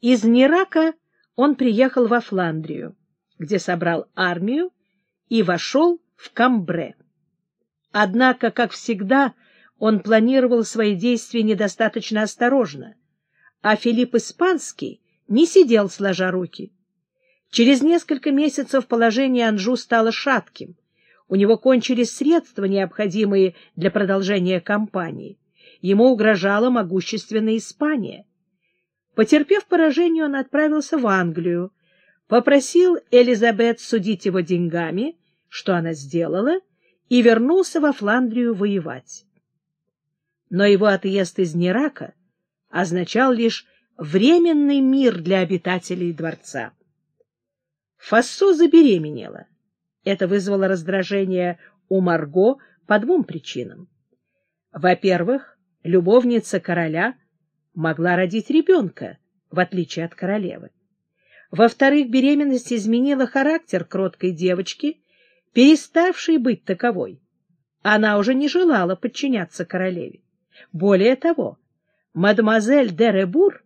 Из Нирака он приехал во Фландрию, где собрал армию и вошел в Камбре. Однако, как всегда, он планировал свои действия недостаточно осторожно, а Филипп Испанский не сидел сложа руки. Через несколько месяцев положение Анжу стало шатким. У него кончились средства, необходимые для продолжения кампании. Ему угрожала могущественная Испания. Потерпев поражение, он отправился в Англию, попросил Элизабет судить его деньгами, что она сделала, и вернулся во Фландрию воевать. Но его отъезд из Нерака означал лишь временный мир для обитателей дворца. Фассо забеременела. Это вызвало раздражение у Марго по двум причинам. Во-первых, любовница короля могла родить ребенка, в отличие от королевы. Во-вторых, беременность изменила характер кроткой девочки, переставшей быть таковой. Она уже не желала подчиняться королеве. Более того, мадемуазель де Ребур,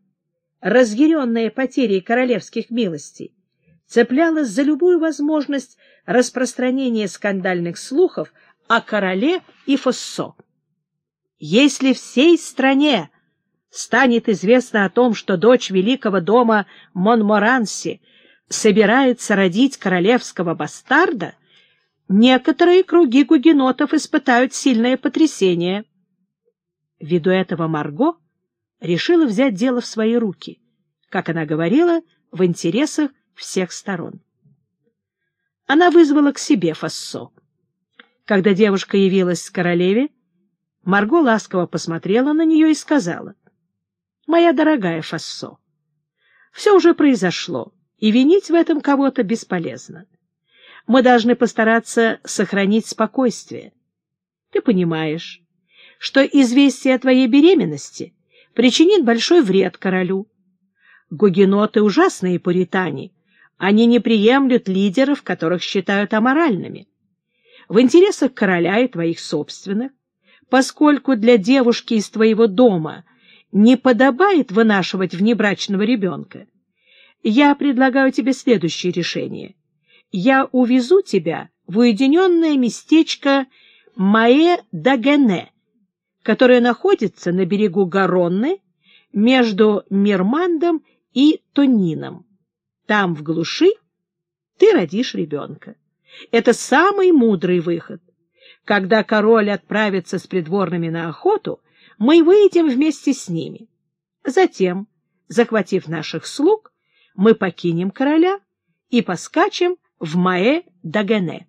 разъяренная потерей королевских милостей, цеплялась за любую возможность распространения скандальных слухов о короле и Фоссо. Если всей стране станет известно о том, что дочь великого дома Монморанси собирается родить королевского бастарда, некоторые круги гугенотов испытают сильное потрясение. Ввиду этого Марго решила взять дело в свои руки, как она говорила, в интересах всех сторон. Она вызвала к себе Фассо. Когда девушка явилась к королеве, Марго ласково посмотрела на нее и сказала, «Моя дорогая Фассо, все уже произошло, и винить в этом кого-то бесполезно. Мы должны постараться сохранить спокойствие. Ты понимаешь, что известие о твоей беременности причинит большой вред королю. Гугеноты — ужасные пуритане, они не приемлют лидеров, которых считают аморальными. В интересах короля и твоих собственных, поскольку для девушки из твоего дома не подобает вынашивать внебрачного ребенка, я предлагаю тебе следующее решение. Я увезу тебя в уединенное местечко Маэ-Дагене, которое находится на берегу Гаронны между Мирмандом и Тонином. Там, в глуши, ты родишь ребенка. Это самый мудрый выход. Когда король отправится с придворными на охоту, мы выйдем вместе с ними. Затем, захватив наших слуг, мы покинем короля и поскачем в Маэ-Дагене.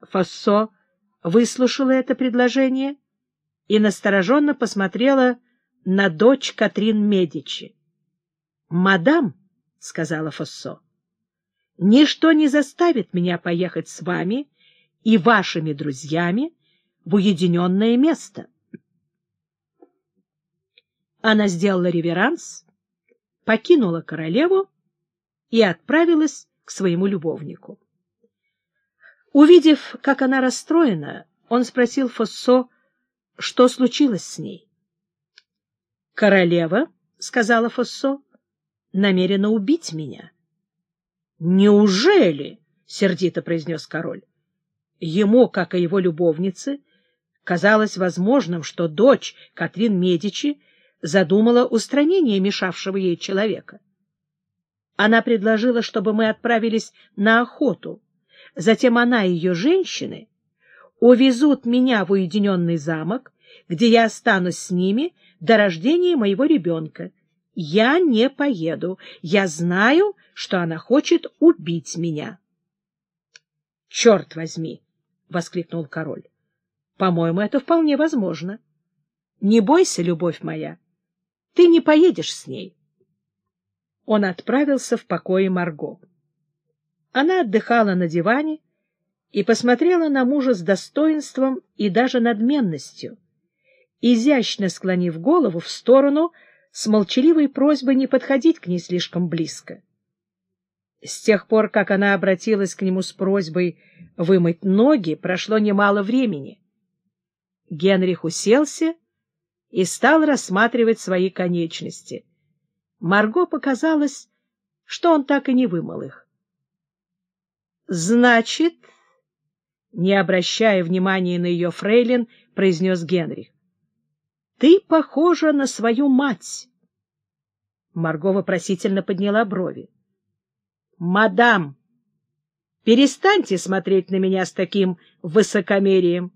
Фассо выслушала это предложение и настороженно посмотрела на дочь Катрин Медичи. «Мадам», — сказала Фоссо. — Ничто не заставит меня поехать с вами и вашими друзьями в уединенное место. Она сделала реверанс, покинула королеву и отправилась к своему любовнику. Увидев, как она расстроена, он спросил Фоссо, что случилось с ней. — Королева, — сказала Фоссо, намерена убить меня. — Неужели? — сердито произнес король. Ему, как и его любовнице, казалось возможным, что дочь Катрин Медичи задумала устранение мешавшего ей человека. Она предложила, чтобы мы отправились на охоту. Затем она и ее женщины увезут меня в уединенный замок, где я останусь с ними до рождения моего ребенка. Я не поеду. Я знаю, что она хочет убить меня. — Черт возьми! — воскликнул король. — По-моему, это вполне возможно. Не бойся, любовь моя. Ты не поедешь с ней. Он отправился в покое Марго. Она отдыхала на диване и посмотрела на мужа с достоинством и даже надменностью, изящно склонив голову в сторону, с молчаливой просьбой не подходить к ней слишком близко. С тех пор, как она обратилась к нему с просьбой вымыть ноги, прошло немало времени. Генрих уселся и стал рассматривать свои конечности. Марго показалось, что он так и не вымыл их. — Значит, не обращая внимания на ее фрейлин, произнес Генрих, — ты похожа на свою мать. Марго вопросительно подняла брови. — Мадам, перестаньте смотреть на меня с таким высокомерием.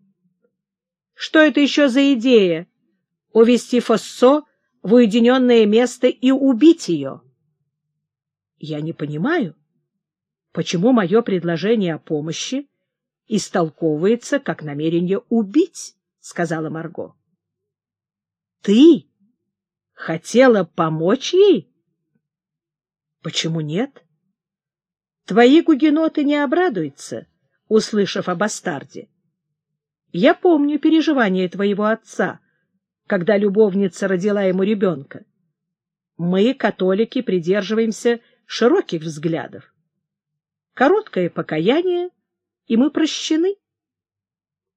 Что это еще за идея — увести Фоссо в уединенное место и убить ее? Я не понимаю, почему мое предложение о помощи истолковывается как намерение убить, — сказала Марго. — Ты хотела помочь ей? — Почему нет? Твои гугеноты не обрадуются, услышав о бастарде. Я помню переживания твоего отца, когда любовница родила ему ребенка. Мы, католики, придерживаемся широких взглядов. Короткое покаяние, и мы прощены.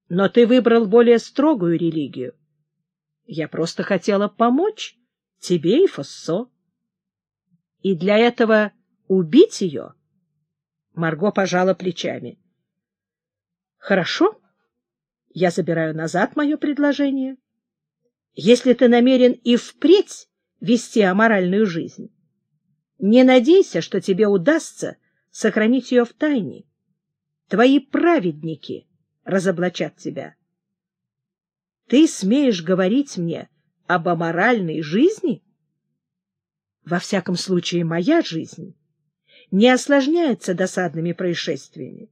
Но ты выбрал более строгую религию. Я просто хотела помочь тебе и Фоссо. И для этого убить ее? Марго пожала плечами. Хорошо, я забираю назад мое предложение. Если ты намерен и впредь вести аморальную жизнь, не надейся, что тебе удастся сохранить ее в тайне. Твои праведники разоблачат тебя. Ты смеешь говорить мне об аморальной жизни? Во всяком случае, моя жизнь не осложняется досадными происшествиями.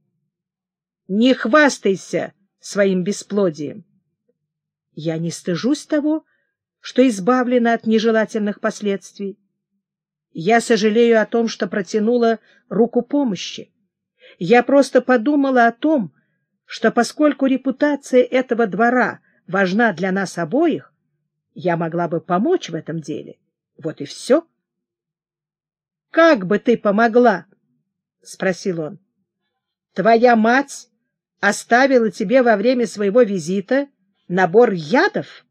Не хвастайся своим бесплодием. Я не стыжусь того, что избавлена от нежелательных последствий. Я сожалею о том, что протянула руку помощи. Я просто подумала о том, что поскольку репутация этого двора важна для нас обоих, я могла бы помочь в этом деле. Вот и все. — Как бы ты помогла? — спросил он. — Твоя мать оставила тебе во время своего визита набор ядов?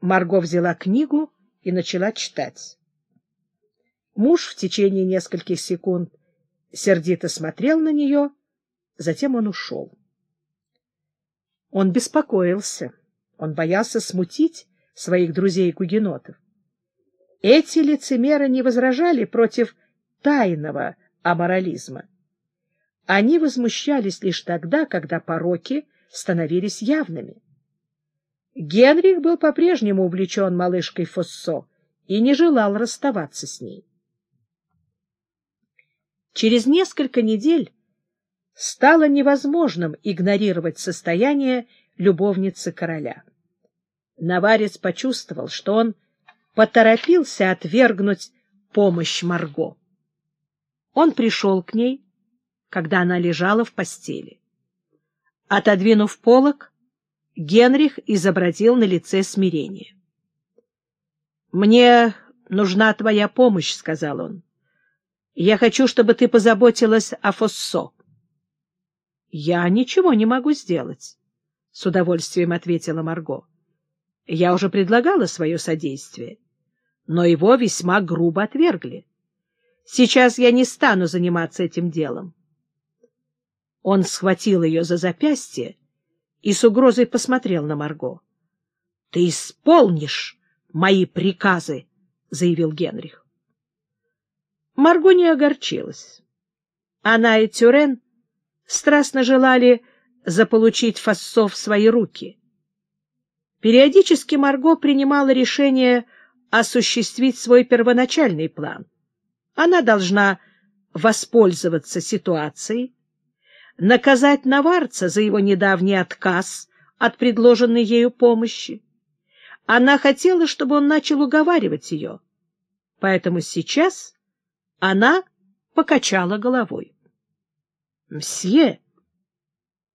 Марго взяла книгу и начала читать. Муж в течение нескольких секунд сердито смотрел на нее, затем он ушел. Он беспокоился, он боялся смутить своих друзей-кугенотов. Эти лицемеры не возражали против тайного аморализма. Они возмущались лишь тогда, когда пороки становились явными. Генрих был по-прежнему увлечен малышкой Фоссо и не желал расставаться с ней. Через несколько недель стало невозможным игнорировать состояние любовницы короля. Наварец почувствовал, что он поторопился отвергнуть помощь Марго. Он пришел к ней, когда она лежала в постели. Отодвинув полог, Генрих изобразил на лице смирение. — Мне нужна твоя помощь, — сказал он. — Я хочу, чтобы ты позаботилась о Фоссо. — Я ничего не могу сделать, — с удовольствием ответила Марго. — Я уже предлагала свое содействие, но его весьма грубо отвергли. Сейчас я не стану заниматься этим делом. Он схватил ее за запястье и с угрозой посмотрел на Марго. — Ты исполнишь мои приказы, — заявил Генрих. Марго не огорчилась. Она и Тюрен страстно желали заполучить Фассо в свои руки. Периодически Марго принимала решение осуществить свой первоначальный план. Она должна воспользоваться ситуацией, наказать Наварца за его недавний отказ от предложенной ею помощи. Она хотела, чтобы он начал уговаривать ее, поэтому сейчас она покачала головой. — Мсье,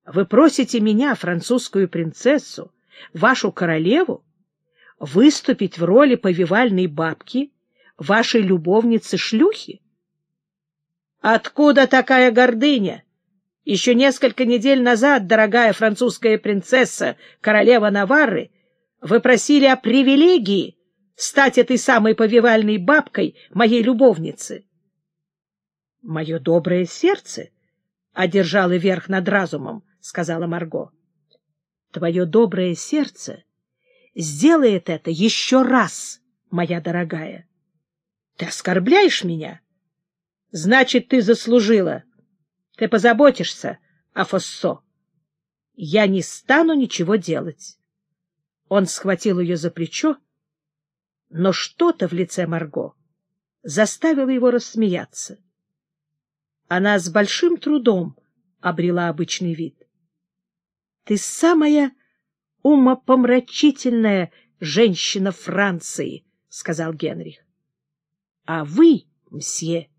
вы просите меня, французскую принцессу, вашу королеву, выступить в роли повивальной бабки, вашей любовницы-шлюхи? — Откуда такая гордыня? — еще несколько недель назад, дорогая французская принцесса, королева Наварры, вы просили о привилегии стать этой самой повивальной бабкой моей любовницы. — Мое доброе сердце одержало верх над разумом, — сказала Марго. — Твое доброе сердце сделает это еще раз, моя дорогая. Ты оскорбляешь меня? Значит, ты заслужила. Ты позаботишься о Фоссо. Я не стану ничего делать. Он схватил ее за плечо, но что-то в лице Марго заставило его рассмеяться. Она с большим трудом обрела обычный вид. — Ты самая умопомрачительная женщина Франции, — сказал Генрих. — А вы, мсье,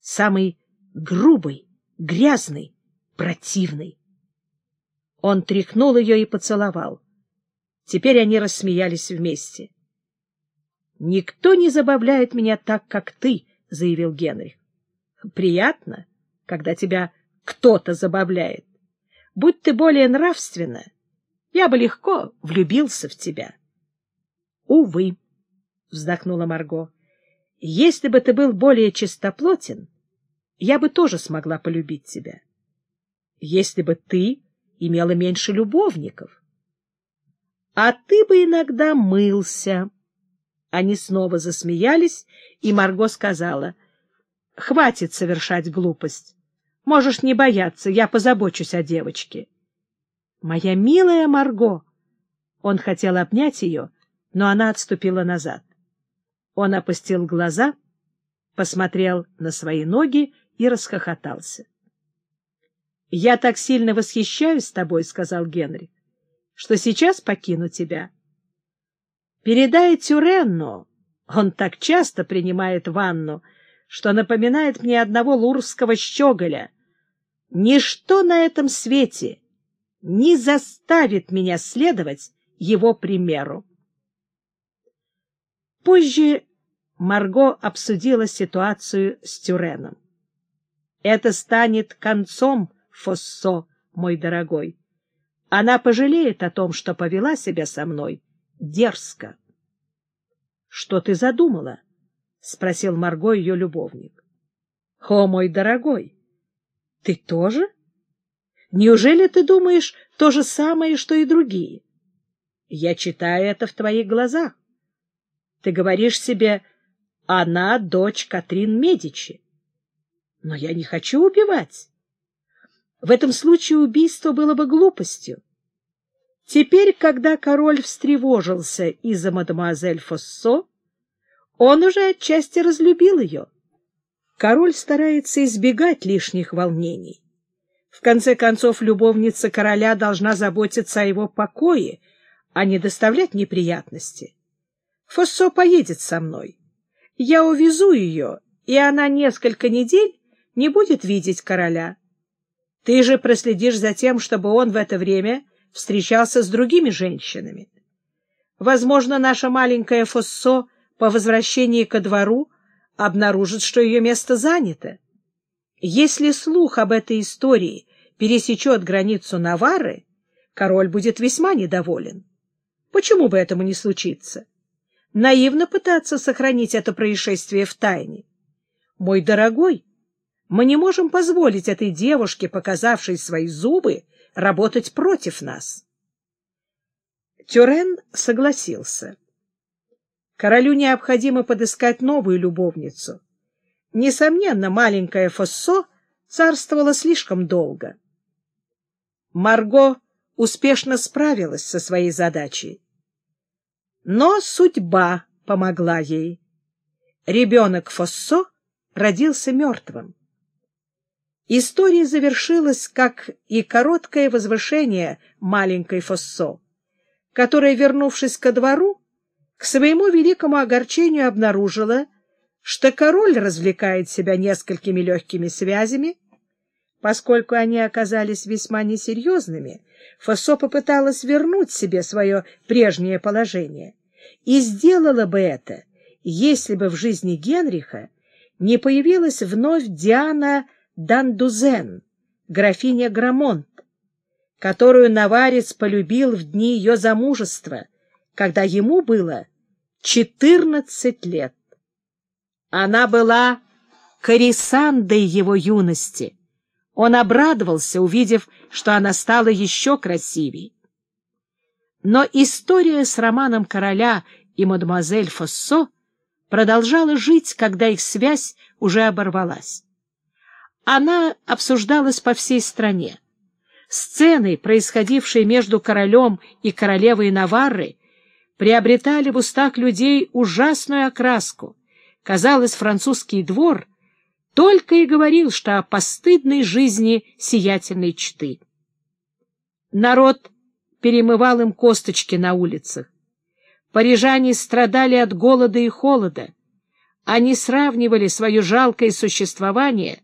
самый грубый, грязный, противный. Он тряхнул ее и поцеловал. Теперь они рассмеялись вместе. — Никто не забавляет меня так, как ты, — заявил Генрих. — Приятно, когда тебя кто-то забавляет. Будь ты более нравственна, я бы легко влюбился в тебя. — Увы, — вздохнула Марго, — если бы ты был более чистоплотен, я бы тоже смогла полюбить тебя. Если бы ты имела меньше любовников. А ты бы иногда мылся. Они снова засмеялись, и Марго сказала, — Хватит совершать глупость. Можешь не бояться, я позабочусь о девочке. — Моя милая Марго! Он хотел обнять ее, но она отступила назад. Он опустил глаза, посмотрел на свои ноги и расхохотался. — Я так сильно восхищаюсь тобой, — сказал Генри, — что сейчас покину тебя. Передай Тюренну, он так часто принимает ванну, что напоминает мне одного лурского щеголя. Ничто на этом свете не заставит меня следовать его примеру. Позже Марго обсудила ситуацию с Тюреном. Это станет концом Фоссо, мой дорогой. Она пожалеет о том, что повела себя со мной дерзко. — Что ты задумала? — спросил Марго ее любовник. — О, мой дорогой, ты тоже? Неужели ты думаешь то же самое, что и другие? Я читаю это в твоих глазах. Ты говоришь себе, она дочь Катрин Медичи. Но я не хочу убивать. В этом случае убийство было бы глупостью. Теперь, когда король встревожился из-за мадемуазель Фоссо, он уже отчасти разлюбил ее. Король старается избегать лишних волнений. В конце концов, любовница короля должна заботиться о его покое, а не доставлять неприятности. Фоссо поедет со мной. Я увезу ее, и она несколько недель не будет видеть короля. Ты же проследишь за тем, чтобы он в это время встречался с другими женщинами. Возможно, наша маленькая Фоссо по возвращении ко двору обнаружит, что ее место занято. Если слух об этой истории пересечет границу Навары, король будет весьма недоволен. Почему бы этому не случиться? Наивно пытаться сохранить это происшествие в тайне. Мой дорогой, мы не можем позволить этой девушке, показавшей свои зубы, работать против нас. Тюрен согласился. Королю необходимо подыскать новую любовницу. Несомненно, маленькая Фоссо царствовала слишком долго. Марго успешно справилась со своей задачей. Но судьба помогла ей. Ребенок Фоссо родился мертвым. История завершилась, как и короткое возвышение маленькой Фоссо, которая, вернувшись ко двору, к своему великому огорчению обнаружила, что король развлекает себя несколькими легкими связями. Поскольку они оказались весьма несерьезными, Фоссо попыталась вернуть себе свое прежнее положение и сделала бы это, если бы в жизни Генриха не появилась вновь Диана Дандузен, графиня Грамонт, которую Наварец полюбил в дни ее замужества, когда ему было 14 лет. Она была корисандой его юности. Он обрадовался, увидев, что она стала еще красивей. Но история с романом короля и мадемуазель Фоссо продолжала жить, когда их связь уже оборвалась. Она обсуждалась по всей стране. Сцены, происходившие между королем и королевой Наварры, приобретали в устах людей ужасную окраску. Казалось, французский двор только и говорил, что о постыдной жизни сиятельной чты. Народ перемывал им косточки на улицах. Парижане страдали от голода и холода. Они сравнивали свое жалкое существование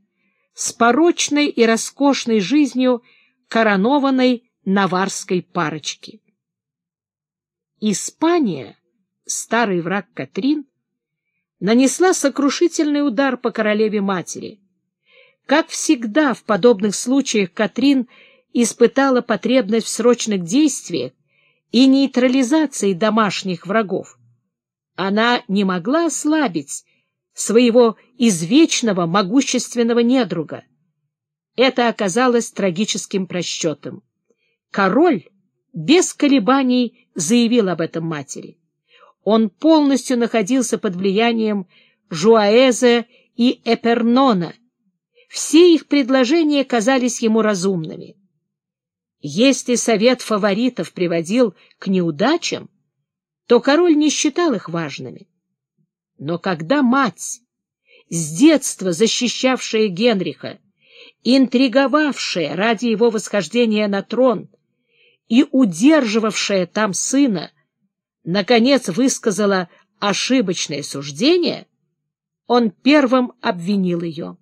с порочной и роскошной жизнью коронованной наварской парочки. Испания, старый враг Катрин, нанесла сокрушительный удар по королеве-матери. Как всегда в подобных случаях Катрин испытала потребность в срочных действиях и нейтрализации домашних врагов. Она не могла ослабить своего извечного могущественного недруга. Это оказалось трагическим просчетом. Король без колебаний заявил об этом матери. Он полностью находился под влиянием Жуаэза и Эпернона. Все их предложения казались ему разумными. Если совет фаворитов приводил к неудачам, то король не считал их важными. Но когда мать, с детства защищавшая Генриха, интриговавшая ради его восхождения на трон и удерживавшая там сына, наконец высказала ошибочное суждение, он первым обвинил ее.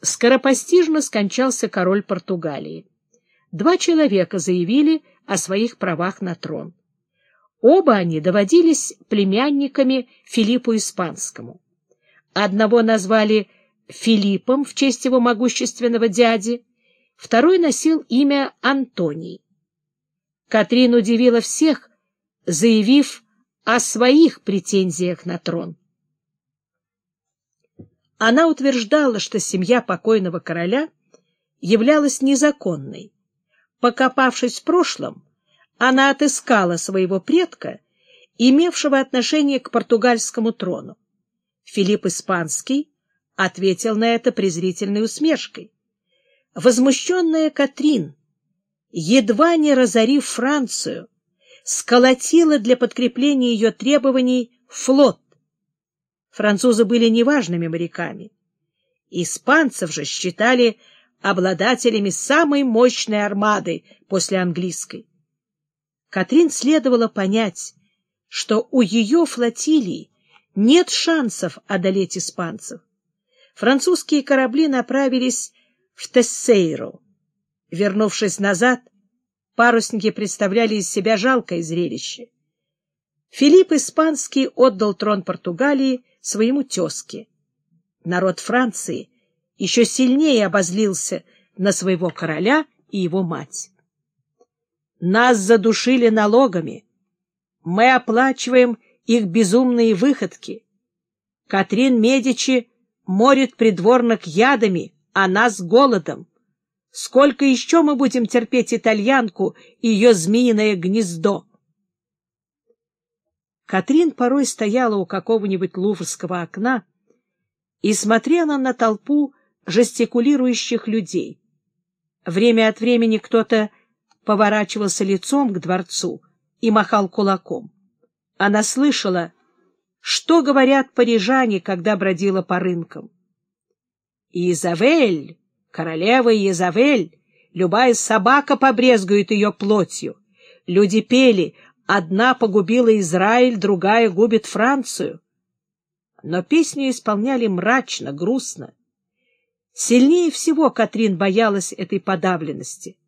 Скоропостижно скончался король Португалии. Два человека заявили о своих правах на трон. Оба они доводились племянниками Филиппу Испанскому. Одного назвали Филиппом в честь его могущественного дяди, второй носил имя Антоний. Катрин удивила всех, заявив о своих претензиях на трон. Она утверждала, что семья покойного короля являлась незаконной. Покопавшись в прошлом, она отыскала своего предка, имевшего отношение к португальскому трону. Филипп Испанский ответил на это презрительной усмешкой. Возмущенная Катрин едва не разорив Францию, сколотила для подкрепления ее требований флот. Французы были неважными моряками. Испанцев же считали обладателями самой мощной армады после английской. Катрин следовало понять, что у ее флотилии нет шансов одолеть испанцев. Французские корабли направились в Тессейро. Вернувшись назад, парусники представляли из себя жалкое зрелище. Филипп Испанский отдал трон Португалии своему тезке. Народ Франции еще сильнее обозлился на своего короля и его мать. Нас задушили налогами. Мы оплачиваем их безумные выходки. Катрин Медичи морит придворных ядами, а нас голодом. Сколько еще мы будем терпеть итальянку и ее змеиное гнездо? Катрин порой стояла у какого-нибудь луврского окна и смотрела на толпу жестикулирующих людей. Время от времени кто-то поворачивался лицом к дворцу и махал кулаком. Она слышала, что говорят парижане, когда бродила по рынкам. «Изавель!» Королева Езавель, любая собака побрезгует ее плотью. Люди пели «Одна погубила Израиль, другая губит Францию». Но песню исполняли мрачно, грустно. Сильнее всего Катрин боялась этой подавленности.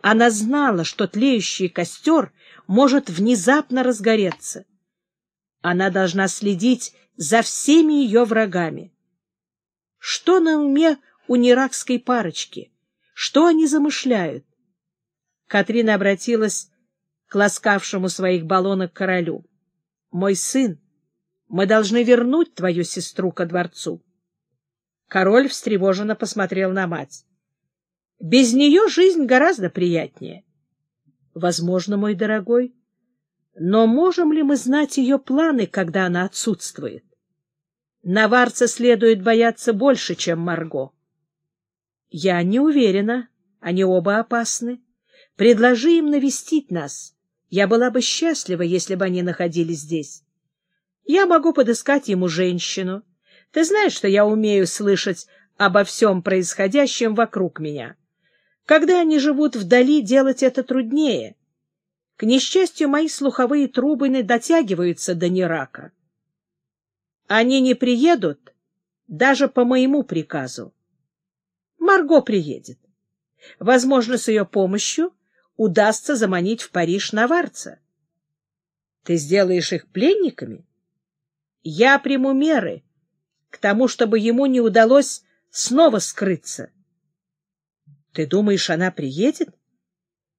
Она знала, что тлеющий костер может внезапно разгореться. Она должна следить за всеми ее врагами. Что на уме у неракской парочки? Что они замышляют? Катрина обратилась к ласкавшему своих баллонок королю. Мой сын, мы должны вернуть твою сестру ко дворцу. Король встревоженно посмотрел на мать. Без нее жизнь гораздо приятнее. Возможно, мой дорогой, но можем ли мы знать ее планы, когда она отсутствует? Наварца следует бояться больше, чем Марго. Я не уверена, они оба опасны. Предложи им навестить нас. Я была бы счастлива, если бы они находились здесь. Я могу подыскать ему женщину. Ты знаешь, что я умею слышать обо всем происходящем вокруг меня. Когда они живут вдали, делать это труднее. К несчастью, мои слуховые трубы не дотягиваются до Нерака. Они не приедут даже по моему приказу. Марго приедет. Возможно, с ее помощью удастся заманить в Париж наварца. Ты сделаешь их пленниками? Я приму меры к тому, чтобы ему не удалось снова скрыться. Ты думаешь, она приедет?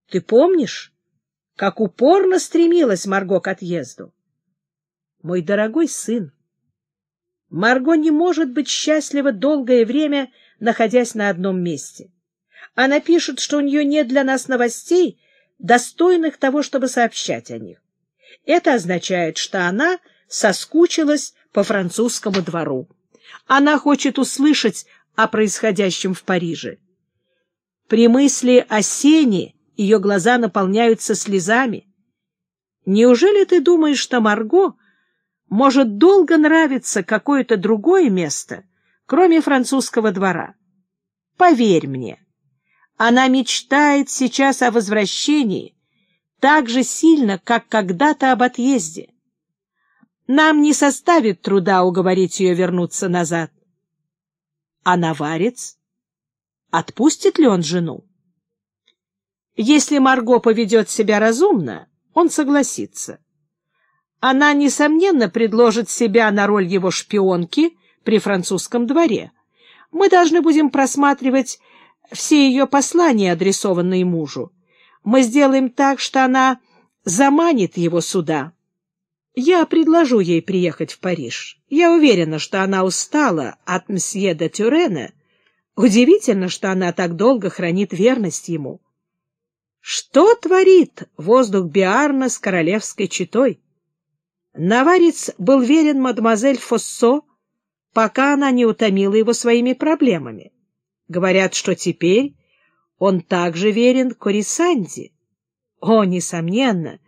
Ты помнишь, как упорно стремилась Марго к отъезду? Мой дорогой сын, Марго не может быть счастлива долгое время, находясь на одном месте. Она пишет, что у нее нет для нас новостей, достойных того, чтобы сообщать о них. Это означает, что она соскучилась по французскому двору. Она хочет услышать о происходящем в Париже. При мысли о сене ее глаза наполняются слезами. Неужели ты думаешь, что Марго может долго нравиться какое-то другое место, кроме французского двора? Поверь мне, она мечтает сейчас о возвращении так же сильно, как когда-то об отъезде. Нам не составит труда уговорить ее вернуться назад. А наварец? Отпустит ли он жену? Если Марго поведет себя разумно, он согласится. Она, несомненно, предложит себя на роль его шпионки при французском дворе. Мы должны будем просматривать все ее послания, адресованные мужу. Мы сделаем так, что она заманит его сюда. Я предложу ей приехать в Париж. Я уверена, что она устала от мсье де Тюрена. Удивительно, что она так долго хранит верность ему. Что творит воздух Биарна с королевской четой? Наварец был верен мадемуазель Фоссо, пока она не утомила его своими проблемами. Говорят, что теперь он также верен Корисанди. О, несомненно,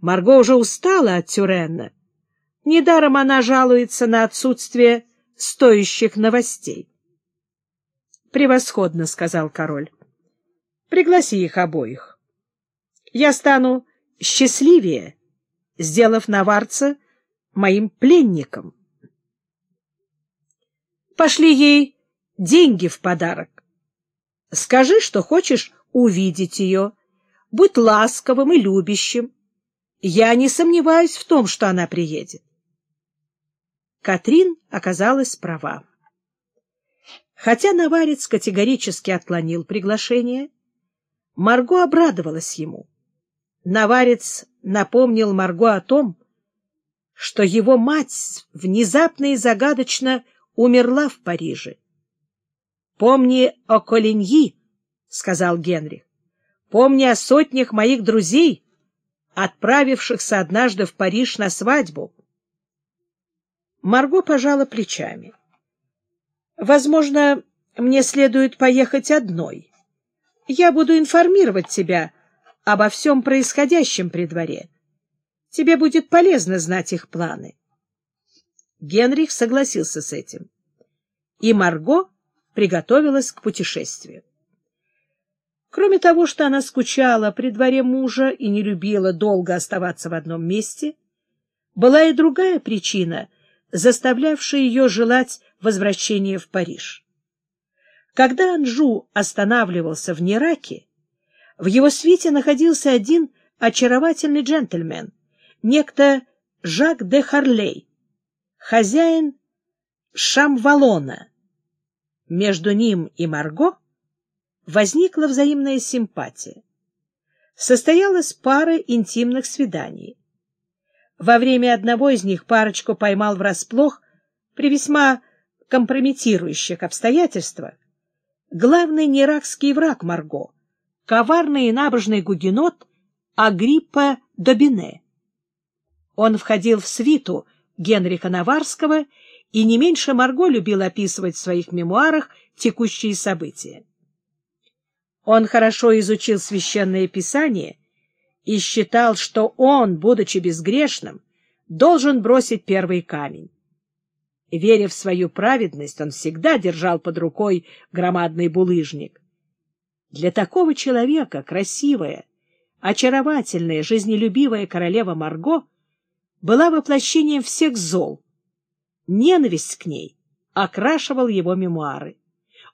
Марго уже устала от Тюренна. Недаром она жалуется на отсутствие стоящих новостей. — Превосходно, — сказал король. — Пригласи их обоих. Я стану счастливее, сделав наварца моим пленником. Пошли ей деньги в подарок. Скажи, что хочешь увидеть ее. Будь ласковым и любящим. Я не сомневаюсь в том, что она приедет. Катрин оказалась права. Хотя Наварец категорически отклонил приглашение, Марго обрадовалась ему. Наварец напомнил Марго о том, что его мать внезапно и загадочно умерла в Париже. «Помни о Колиньи», — сказал Генрих. «Помни о сотнях моих друзей, отправившихся однажды в Париж на свадьбу. Марго пожала плечами. «Возможно, мне следует поехать одной. Я буду информировать тебя обо всем происходящем при дворе. Тебе будет полезно знать их планы». Генрих согласился с этим. И Марго приготовилась к путешествию. Кроме того, что она скучала при дворе мужа и не любила долго оставаться в одном месте, была и другая причина, заставлявшая ее желать возвращения в Париж. Когда Анжу останавливался в Нераке, в его свите находился один очаровательный джентльмен, некто Жак де Харлей, хозяин Шамвалона. Между ним и Марго возникла взаимная симпатия. Состоялась пара интимных свиданий. Во время одного из них парочку поймал врасплох при весьма компрометирующих обстоятельствах главный неракский враг Марго, коварный и набожный гугенот Агриппа Добине. Он входил в свиту Генриха Наварского и не меньше Марго любил описывать в своих мемуарах текущие события. Он хорошо изучил священное писание и считал, что он, будучи безгрешным, должен бросить первый камень. Веря в свою праведность, он всегда держал под рукой громадный булыжник. Для такого человека красивая, очаровательная, жизнелюбивая королева Марго была воплощением всех зол. Ненависть к ней окрашивал его мемуары.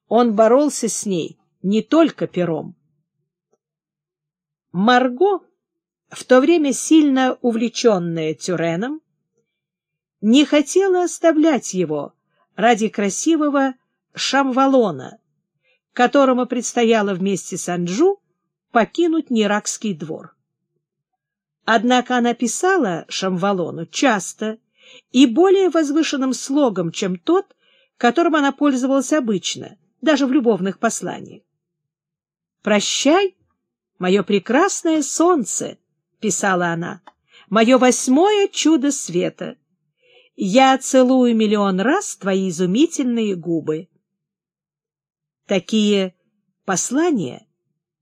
Он боролся с ней не только пером. Марго, в то время сильно увлеченная Тюреном, не хотела оставлять его ради красивого Шамвалона, которому предстояло вместе с Анджу покинуть Неракский двор. Однако она писала Шамвалону часто и более возвышенным слогом, чем тот, которым она пользовалась обычно, даже в любовных посланиях. «Прощай, мое прекрасное солнце», — писала она, — «мое восьмое чудо света. Я целую миллион раз твои изумительные губы». Такие послания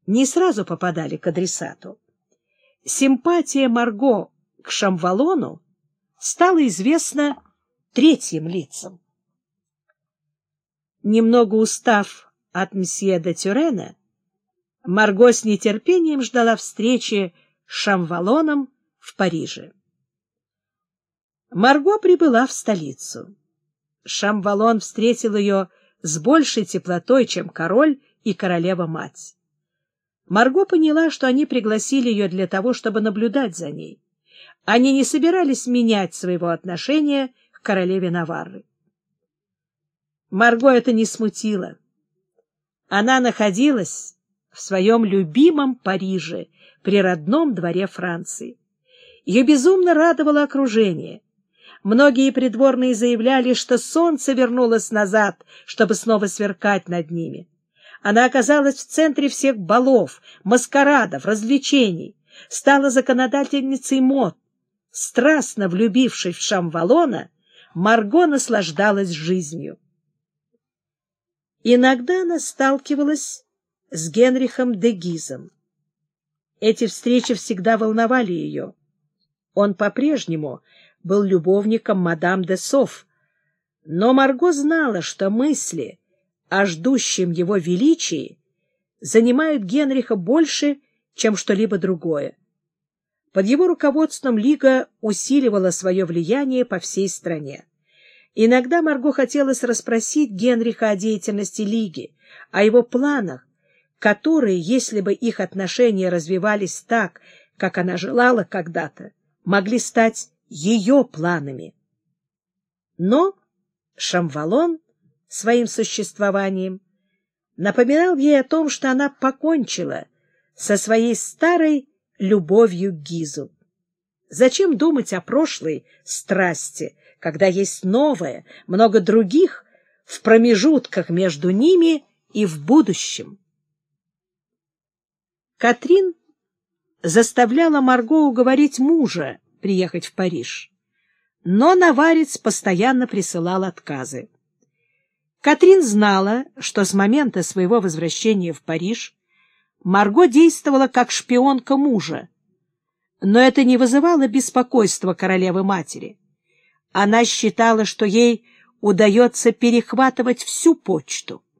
не сразу попадали к адресату. Симпатия Марго к Шамвалону стала известна третьим лицам. Немного устав от мсье де Тюрена, Марго с нетерпением ждала встречи с Шамвалоном в Париже. Марго прибыла в столицу. Шамвалон встретил ее с большей теплотой, чем король и королева-мать. Марго поняла, что они пригласили ее для того, чтобы наблюдать за ней. Они не собирались менять своего отношения к королеве Наварры. Марго это не смутило. Она находилась в своем любимом Париже, при родном дворе Франции. Ее безумно радовало окружение. Многие придворные заявляли, что солнце вернулось назад, чтобы снова сверкать над ними. Она оказалась в центре всех балов, маскарадов, развлечений, стала законодательницей мод. Страстно влюбившись в Шамвалона, Марго наслаждалась жизнью. Иногда она сталкивалась с Генрихом де Гизом. Эти встречи всегда волновали ее. Он по-прежнему был любовником мадам де Соф, но Марго знала, что мысли о ждущем его величии занимают Генриха больше, чем что-либо другое. Под его руководством Лига усиливала свое влияние по всей стране. Иногда Марго хотелось расспросить Генриха о деятельности Лиги, о его планах, которые, если бы их отношения развивались так, как она желала когда-то, могли стать ее планами. Но Шамвалон своим существованием напоминал ей о том, что она покончила со своей старой любовью к Гизу. Зачем думать о прошлой страсти, когда есть новое, много других в промежутках между ними и в будущем? Катрин заставляла Марго уговорить мужа приехать в Париж, но Наварец постоянно присылал отказы. Катрин знала, что с момента своего возвращения в Париж Марго действовала как шпионка мужа, но это не вызывало беспокойства королевы-матери. Она считала, что ей удается перехватывать всю почту.